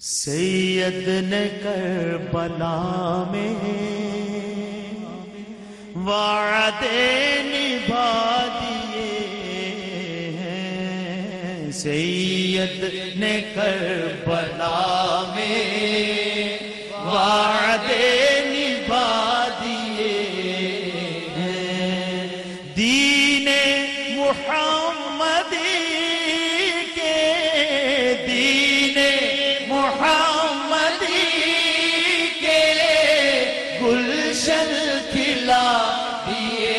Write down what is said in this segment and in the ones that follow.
سید نے کربلا میں وعدے نبھا دیے ہیں۔ سید نے کربلا میں وعدے گلشن کھلا دیے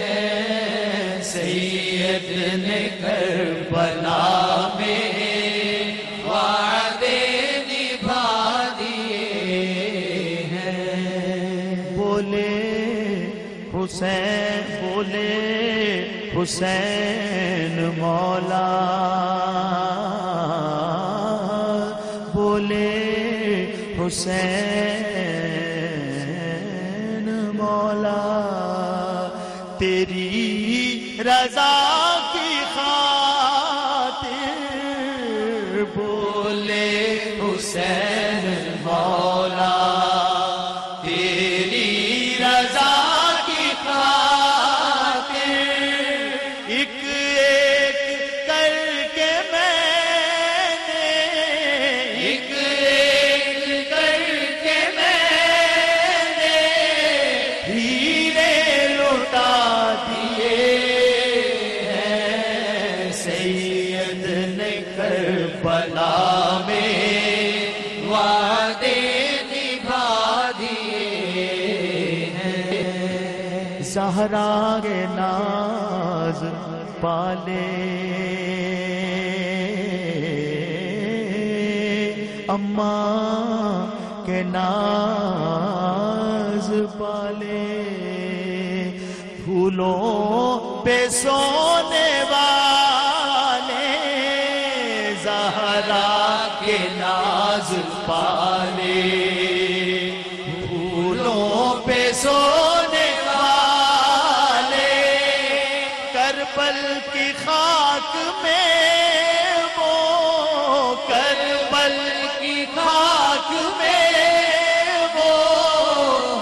ہیں سید نے کربلا میں وعدے نبھا دیے ہیں۔ بولے حسین بولے حسین مولا۔ بولے حسین تیری رضا کی خاطر۔ بولے حسین مولا سید نے کربلا میں وعدے نبھا دیے ہیں۔ زہرا کے ناز پالے۔ اماں کے ناز پالے۔ پھولوں پہ سونے والے۔ کے ناز پالے۔ پھولوں پہ سونے والے۔ کربل کی خاک میں وہ کربل کی خاک میں وہ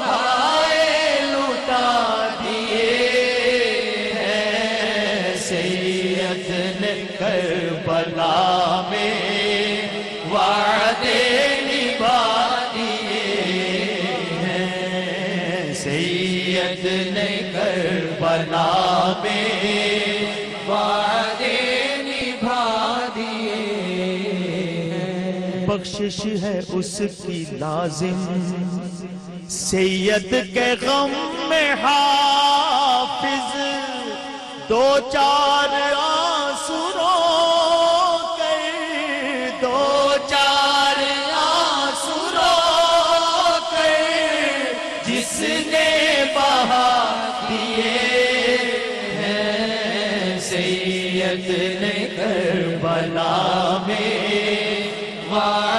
ہائے لٹا دیے ہیں۔ سید نے کربلا میں وعدے نبھا ہیں۔ سید نے کربلا میں وعدے نبھا دیے بخشش ہے اس کی لازم۔ سید کے غم میں حافظ، دو چار آنسو میں